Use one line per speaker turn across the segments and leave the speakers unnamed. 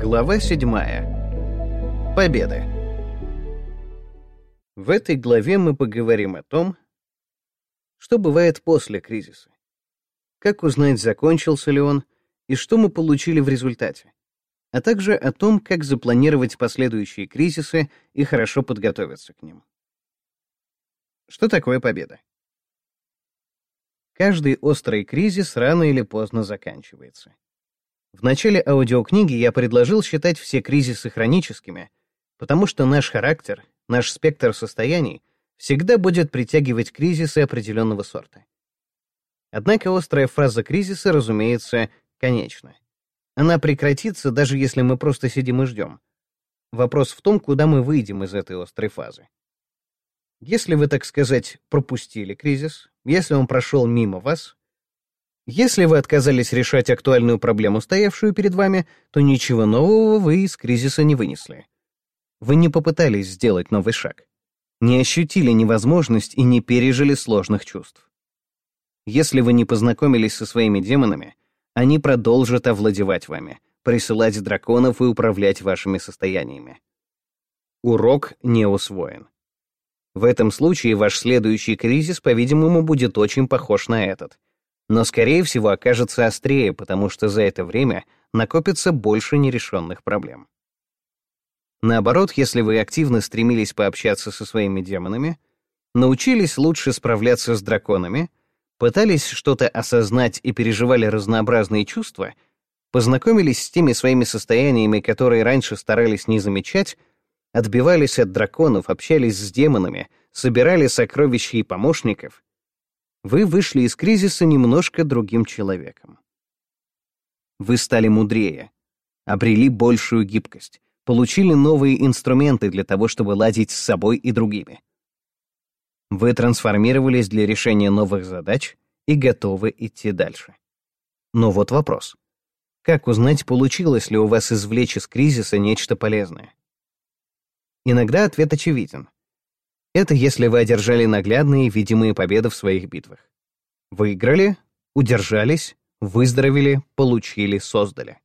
Глава 7. Победы. В этой главе мы поговорим о том, что бывает после кризиса, как узнать, закончился ли он, и что мы получили в результате, а также о том, как запланировать последующие кризисы и хорошо подготовиться к ним. Что такое победа? Каждый острый кризис рано или поздно заканчивается. В начале аудиокниги я предложил считать все кризисы хроническими, потому что наш характер, наш спектр состояний всегда будет притягивать кризисы определенного сорта. Однако острая фраза кризиса, разумеется, конечна. Она прекратится, даже если мы просто сидим и ждем. Вопрос в том, куда мы выйдем из этой острой фазы. Если вы, так сказать, пропустили кризис, если он прошел мимо вас, если вы отказались решать актуальную проблему, стоявшую перед вами, то ничего нового вы из кризиса не вынесли. Вы не попытались сделать новый шаг, не ощутили невозможность и не пережили сложных чувств. Если вы не познакомились со своими демонами, они продолжат овладевать вами, присылать драконов и управлять вашими состояниями. Урок не усвоен. В этом случае ваш следующий кризис, по-видимому, будет очень похож на этот — но, скорее всего, окажется острее, потому что за это время накопится больше нерешенных проблем. Наоборот, если вы активно стремились пообщаться со своими демонами, научились лучше справляться с драконами, пытались что-то осознать и переживали разнообразные чувства, познакомились с теми своими состояниями, которые раньше старались не замечать, отбивались от драконов, общались с демонами, собирали сокровища и помощников, вы вышли из кризиса немножко другим человеком. Вы стали мудрее, обрели большую гибкость, получили новые инструменты для того, чтобы ладить с собой и другими. Вы трансформировались для решения новых задач и готовы идти дальше. Но вот вопрос. Как узнать, получилось ли у вас извлечь из кризиса нечто полезное? Иногда ответ очевиден. Это если вы одержали наглядные видимые победы в своих битвах. Выиграли, удержались, выздоровели, получили, создали.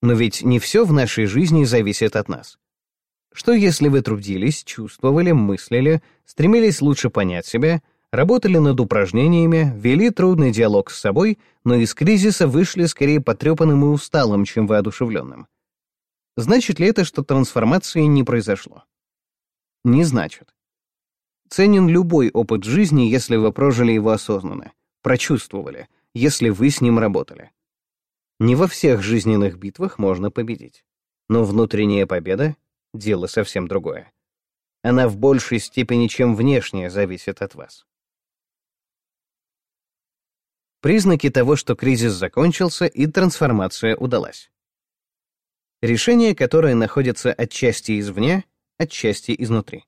Но ведь не все в нашей жизни зависит от нас. Что если вы трудились, чувствовали, мыслили, стремились лучше понять себя, работали над упражнениями, вели трудный диалог с собой, но из кризиса вышли скорее потрепанным и усталым, чем воодушевленным? Значит ли это, что трансформации не произошло? Не значит. Ценен любой опыт жизни, если вы прожили его осознанно, прочувствовали, если вы с ним работали. Не во всех жизненных битвах можно победить. Но внутренняя победа — дело совсем другое. Она в большей степени, чем внешняя, зависит от вас. Признаки того, что кризис закончился и трансформация удалась. Решение, которое находится отчасти извне, отчасти изнутри.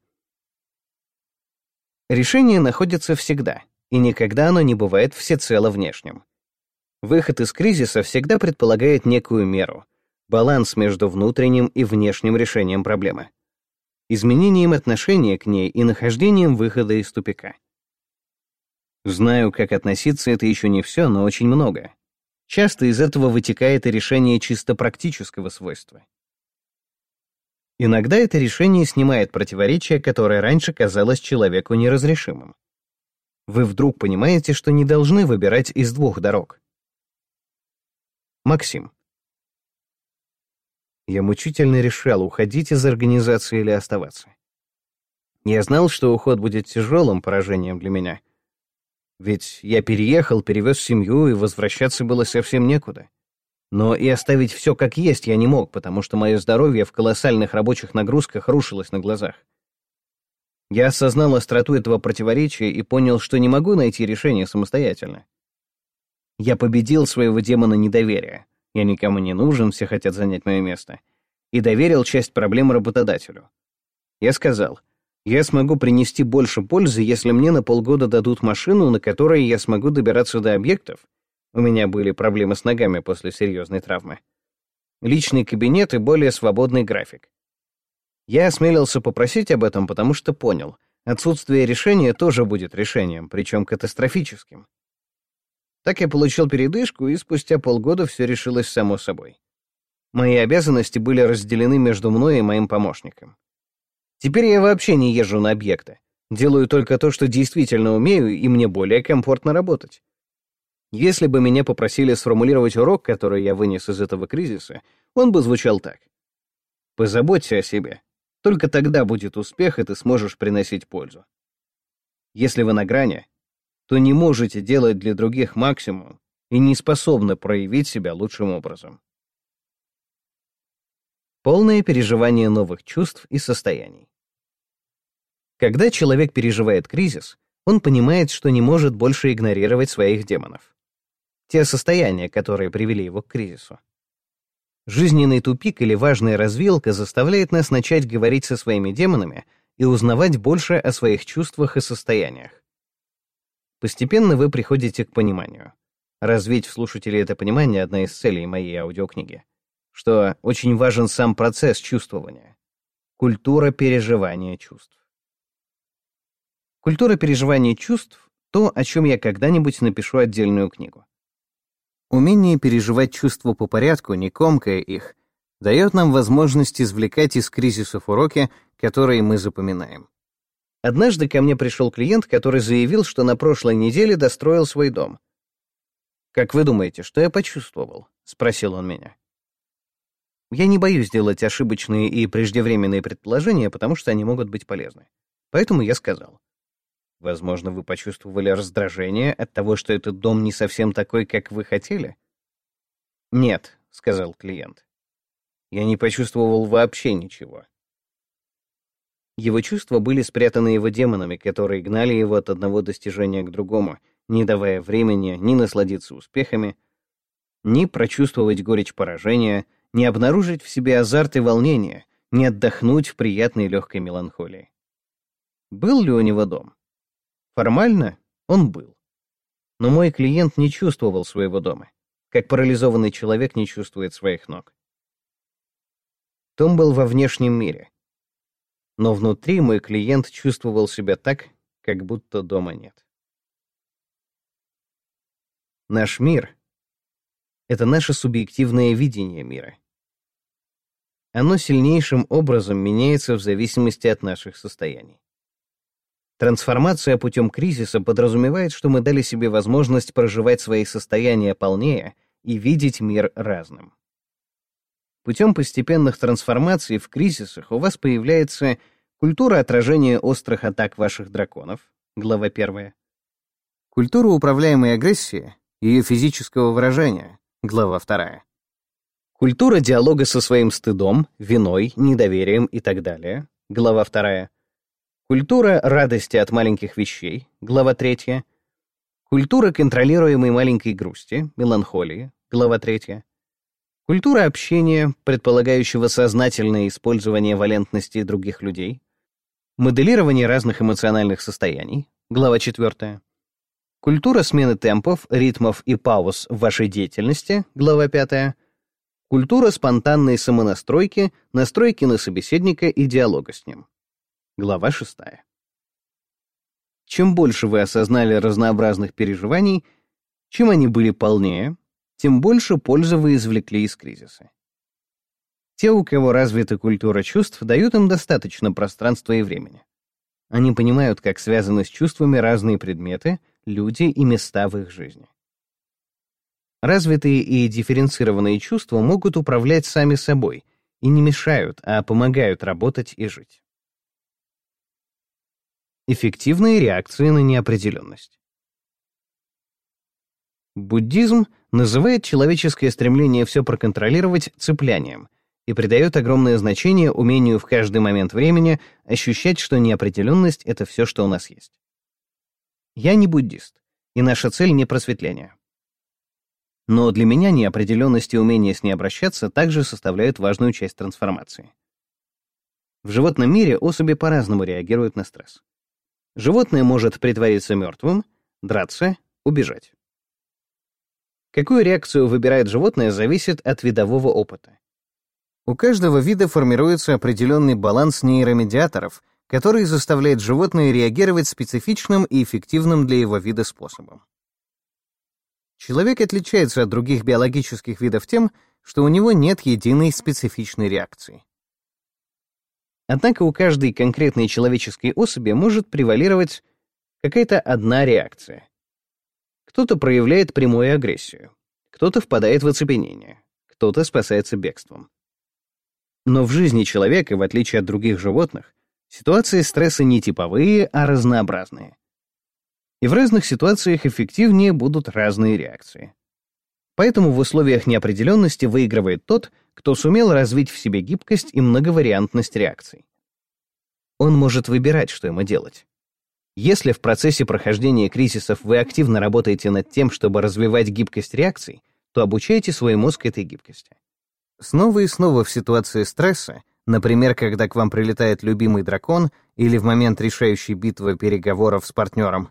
Решение находится всегда, и никогда оно не бывает всецело внешним. Выход из кризиса всегда предполагает некую меру, баланс между внутренним и внешним решением проблемы, изменением отношения к ней и нахождением выхода из тупика. Знаю, как относиться, это еще не все, но очень много. Часто из этого вытекает и решение чисто практического свойства. Иногда это решение снимает противоречие, которое раньше казалось человеку неразрешимым. Вы вдруг понимаете, что не должны выбирать из двух дорог. Максим. Я мучительно решал, уходить из организации или оставаться. Я знал, что уход будет тяжелым поражением для меня. Ведь я переехал, перевез семью, и возвращаться было совсем некуда. Но и оставить все как есть я не мог, потому что мое здоровье в колоссальных рабочих нагрузках рушилось на глазах. Я осознал остроту этого противоречия и понял, что не могу найти решение самостоятельно. Я победил своего демона недоверия. Я никому не нужен, все хотят занять мое место. И доверил часть проблем работодателю. Я сказал, я смогу принести больше пользы, если мне на полгода дадут машину, на которой я смогу добираться до объектов, у меня были проблемы с ногами после серьезной травмы. Личный кабинет и более свободный график. Я осмелился попросить об этом, потому что понял, отсутствие решения тоже будет решением, причем катастрофическим. Так я получил передышку, и спустя полгода все решилось само собой. Мои обязанности были разделены между мной и моим помощником. Теперь я вообще не езжу на объекты. Делаю только то, что действительно умею, и мне более комфортно работать. Если бы меня попросили сформулировать урок, который я вынес из этого кризиса, он бы звучал так. Позаботься о себе. Только тогда будет успех, и ты сможешь приносить пользу. Если вы на грани, то не можете делать для других максимум и не способны проявить себя лучшим образом. Полное переживание новых чувств и состояний. Когда человек переживает кризис, он понимает, что не может больше игнорировать своих демонов. Те состояния, которые привели его к кризису. Жизненный тупик или важная развилка заставляет нас начать говорить со своими демонами и узнавать больше о своих чувствах и состояниях. Постепенно вы приходите к пониманию. Развить в слушателе это понимание — одна из целей моей аудиокниги. Что очень важен сам процесс чувствования. Культура переживания чувств. Культура переживания чувств — то, о чем я когда-нибудь напишу отдельную книгу. Умение переживать чувства по порядку, не комкая их, дает нам возможность извлекать из кризисов уроки, которые мы запоминаем. Однажды ко мне пришел клиент, который заявил, что на прошлой неделе достроил свой дом. «Как вы думаете, что я почувствовал?» — спросил он меня. Я не боюсь делать ошибочные и преждевременные предположения, потому что они могут быть полезны. Поэтому я сказал. Возможно, вы почувствовали раздражение от того, что этот дом не совсем такой, как вы хотели? Нет, сказал клиент. Я не почувствовал вообще ничего. Его чувства были спрятаны его демонами, которые гнали его от одного достижения к другому, не давая времени ни насладиться успехами, ни прочувствовать горечь поражения, ни обнаружить в себе азарт и волнение, ни отдохнуть в приятной легкой меланхолии. Был ли у него дом? Формально он был. Но мой клиент не чувствовал своего дома, как парализованный человек не чувствует своих ног. Том был во внешнем мире. Но внутри мой клиент чувствовал себя так, как будто дома нет. Наш мир — это наше субъективное видение мира. Оно сильнейшим образом меняется в зависимости от наших состояний. Трансформация путем кризиса подразумевает, что мы дали себе возможность проживать свои состояния полнее и видеть мир разным. Путем постепенных трансформаций в кризисах у вас появляется культура отражения острых атак ваших драконов, глава 1, культура управляемой агрессии, ее физического выражения, глава 2, культура диалога со своим стыдом, виной, недоверием и так далее, глава 2, Культура радости от маленьких вещей, глава 3. Культура контролируемой маленькой грусти, меланхолии, глава 3. Культура общения, предполагающего сознательное использование валентности других людей. Моделирование разных эмоциональных состояний, глава 4. Культура смены темпов, ритмов и пауз в вашей деятельности, глава 5. Культура спонтанной самонастройки, настройки на собеседника и диалога с ним. Глава 6. Чем больше вы осознали разнообразных переживаний, чем они были полнее, тем больше пользы вы извлекли из кризиса. Те, у кого развита культура чувств, дают им достаточно пространства и времени. Они понимают, как связаны с чувствами разные предметы, люди и места в их жизни. Развитые и дифференцированные чувства могут управлять сами собой и не мешают, а помогают работать и жить. Эффективные реакции на неопределенность. Буддизм называет человеческое стремление все проконтролировать цеплянием и придает огромное значение умению в каждый момент времени ощущать, что неопределенность — это все, что у нас есть. Я не буддист, и наша цель — не просветление. Но для меня неопределенность и умение с ней обращаться также составляют важную часть трансформации. В животном мире особи по-разному реагируют на стресс. Животное может притвориться мертвым, драться, убежать. Какую реакцию выбирает животное, зависит от видового опыта. У каждого вида формируется определенный баланс нейромедиаторов, который заставляет животное реагировать специфичным и эффективным для его вида способом. Человек отличается от других биологических видов тем, что у него нет единой специфичной реакции. Однако у каждой конкретной человеческой особи может превалировать какая-то одна реакция. Кто-то проявляет прямую агрессию, кто-то впадает в оцепенение, кто-то спасается бегством. Но в жизни человека, в отличие от других животных, ситуации стресса не типовые, а разнообразные. И в разных ситуациях эффективнее будут разные реакции. Поэтому в условиях неопределенности выигрывает тот, кто сумел развить в себе гибкость и многовариантность реакций. Он может выбирать, что ему делать. Если в процессе прохождения кризисов вы активно работаете над тем, чтобы развивать гибкость реакций, то обучайте свой мозг этой гибкости. Снова и снова в ситуации стресса, например, когда к вам прилетает любимый дракон или в момент решающей битвы переговоров с партнером,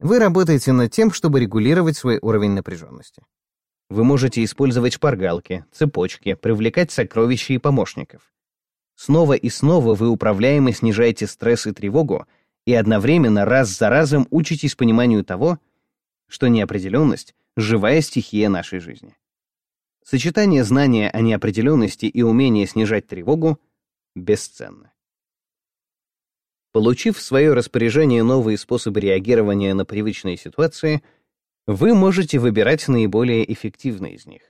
вы работаете над тем, чтобы регулировать свой уровень напряженности. Вы можете использовать шпаргалки, цепочки, привлекать сокровища и помощников. Снова и снова вы управляемо снижаете стресс и тревогу и одновременно раз за разом учитесь пониманию того, что неопределенность — живая стихия нашей жизни. Сочетание знания о неопределенности и умения снижать тревогу бесценно. Получив в свое распоряжение новые способы реагирования на привычные ситуации — вы можете выбирать наиболее эффективные из них.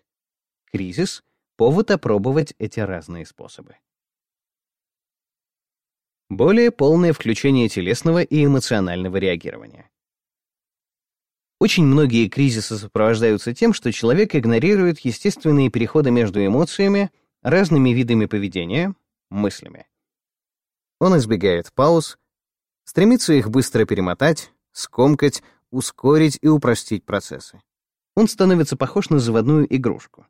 Кризис — повод опробовать эти разные способы. Более полное включение телесного и эмоционального реагирования. Очень многие кризисы сопровождаются тем, что человек игнорирует естественные переходы между эмоциями, разными видами поведения, мыслями. Он избегает пауз, стремится их быстро перемотать, скомкать, ускорить и упростить процессы. Он становится похож на заводную игрушку.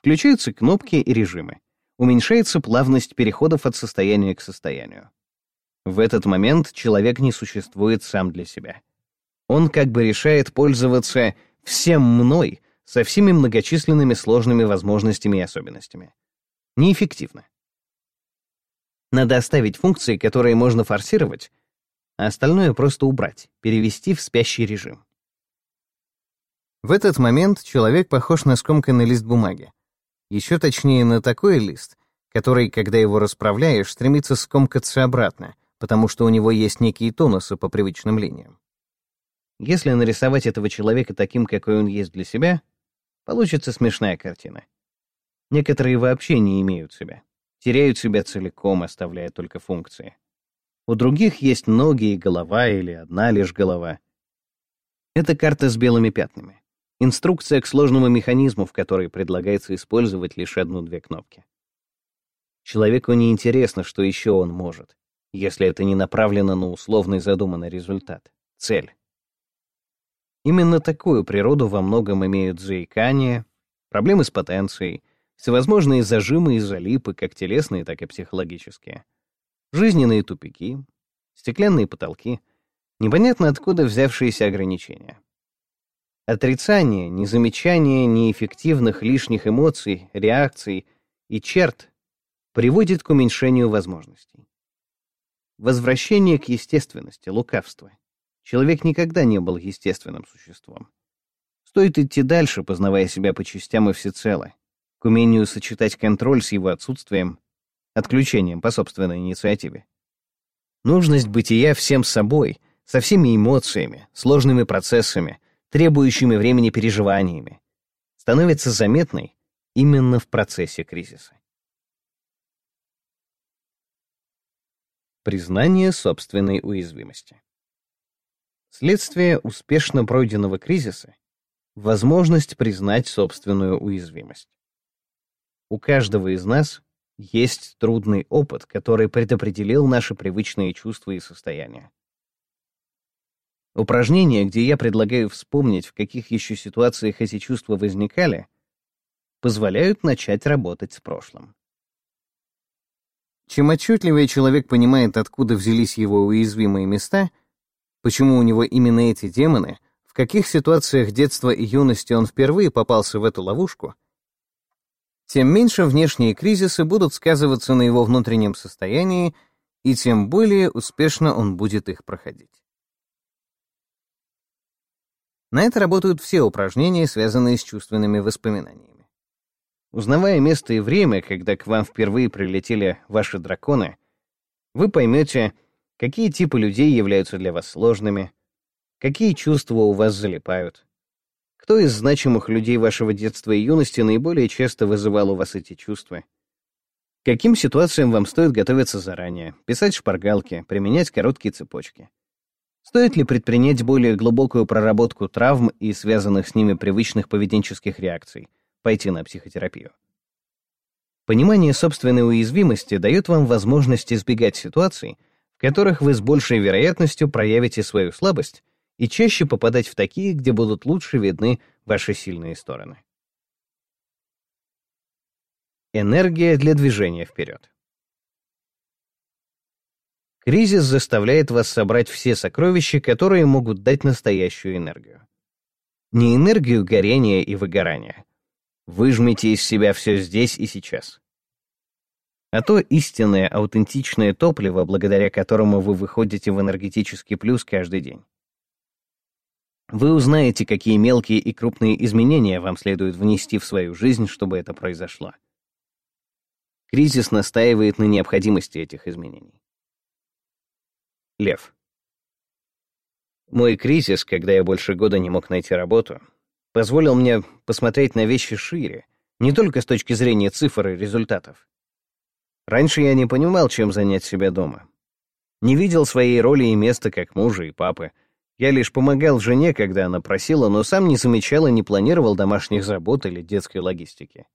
Включаются кнопки и режимы. Уменьшается плавность переходов от состояния к состоянию. В этот момент человек не существует сам для себя. Он как бы решает пользоваться всем мной со всеми многочисленными сложными возможностями и особенностями. Неэффективно. Надо оставить функции, которые можно форсировать, а остальное просто убрать, перевести в спящий режим. В этот момент человек похож на скомканный лист бумаги. Еще точнее, на такой лист, который, когда его расправляешь, стремится скомкаться обратно, потому что у него есть некие тонусы по привычным линиям. Если нарисовать этого человека таким, какой он есть для себя, получится смешная картина. Некоторые вообще не имеют себя, теряют себя целиком, оставляя только функции. У других есть ноги и голова или одна лишь голова. Это карта с белыми пятнами. Инструкция к сложному механизму, в которой предлагается использовать лишь одну-две кнопки. Человеку не интересно, что еще он может, если это не направлено на условный задуманный результат, цель. Именно такую природу во многом имеют заикания, проблемы с потенцией, всевозможные зажимы и залипы, как телесные, так и психологические — жизненные тупики, стеклянные потолки, непонятно откуда взявшиеся ограничения. Отрицание, незамечание неэффективных лишних эмоций, реакций и черт приводит к уменьшению возможностей. Возвращение к естественности, лукавство. Человек никогда не был естественным существом. Стоит идти дальше, познавая себя по частям и всецело, к умению сочетать контроль с его отсутствием отключением по собственной инициативе. Нужность бытия всем собой, со всеми эмоциями, сложными процессами, требующими времени переживаниями, становится заметной именно в процессе кризиса. Признание собственной уязвимости. Следствие успешно пройденного кризиса — возможность признать собственную уязвимость. У каждого из нас есть трудный опыт, который предопределил наши привычные чувства и состояния. Упражнение, где я предлагаю вспомнить, в каких еще ситуациях эти чувства возникали, позволяют начать работать с прошлым. Чем отчетливее человек понимает, откуда взялись его уязвимые места, почему у него именно эти демоны, в каких ситуациях детства и юности он впервые попался в эту ловушку — тем меньше внешние кризисы будут сказываться на его внутреннем состоянии, и тем более успешно он будет их проходить. На это работают все упражнения, связанные с чувственными воспоминаниями. узнавая место и время, когда к вам впервые прилетели ваши драконы, вы поймете, какие типы людей являются для вас сложными, какие чувства у вас залипают, кто из значимых людей вашего детства и юности наиболее часто вызывал у вас эти чувства, каким ситуациям вам стоит готовиться заранее, писать шпаргалки, применять короткие цепочки. Стоит ли предпринять более глубокую проработку травм и связанных с ними привычных поведенческих реакций, пойти на психотерапию? Понимание собственной уязвимости дает вам возможность избегать ситуаций, в которых вы с большей вероятностью проявите свою слабость и чаще попадать в такие, где будут лучше видны ваши сильные стороны. Энергия для движения вперед. Кризис заставляет вас собрать все сокровища, которые могут дать настоящую энергию. Не энергию горения и выгорания. Выжмите из себя все здесь и сейчас. А то истинное, аутентичное топливо, благодаря которому вы выходите в энергетический плюс каждый день. Вы узнаете, какие мелкие и крупные изменения вам следует внести в свою жизнь, чтобы это произошло. Кризис настаивает на необходимости этих изменений. Лев. Мой кризис, когда я больше года не мог найти работу, позволил мне посмотреть на вещи шире, не только с точки зрения цифр и результатов. Раньше я не понимал, чем занять себя дома. Не видел своей роли и места как мужа и папы. Я лишь помогал жене, когда она просила, но сам не замечал и не планировал домашних забот или детской логистики.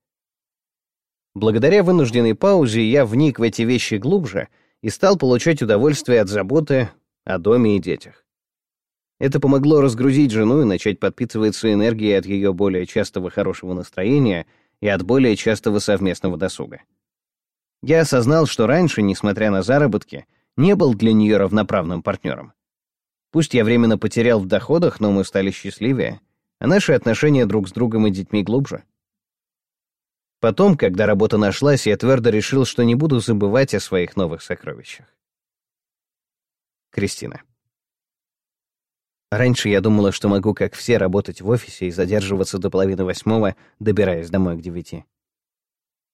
Благодаря вынужденной паузе я вник в эти вещи глубже — и стал получать удовольствие от заботы о доме и детях. Это помогло разгрузить жену и начать подпитываться энергией от ее более частого хорошего настроения и от более частого совместного досуга. Я осознал, что раньше, несмотря на заработки, не был для нее равноправным партнером. Пусть я временно потерял в доходах, но мы стали счастливее, а наши отношения друг с другом и детьми глубже. Потом, когда работа нашлась, я твердо решил, что не буду забывать о своих новых сокровищах. Кристина. Раньше я думала, что могу, как все, работать в офисе и задерживаться до половины восьмого, добираясь домой к девяти.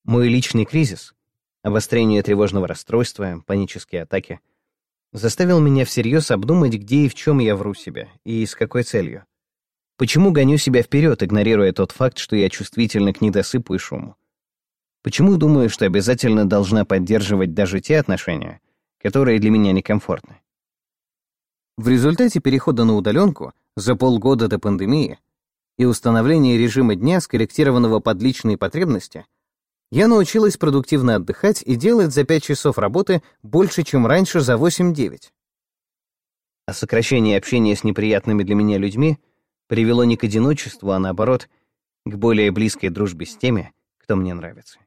Мой личный кризис, обострение тревожного расстройства, панические атаки, заставил меня всерьез обдумать, где и в чем я вру себе, и с какой целью. Почему гоню себя вперед, игнорируя тот факт, что я чувствительна к недосыпу и шуму? Почему думаю, что обязательно должна поддерживать даже те отношения, которые для меня некомфортны? В результате перехода на удаленку за полгода до пандемии и установления режима дня, скорректированного под личные потребности, я научилась продуктивно отдыхать и делать за 5 часов работы больше, чем раньше за 8-9. А сокращение общения с неприятными для меня людьми привело не к одиночеству, а наоборот, к более близкой дружбе с теми, кто мне нравится.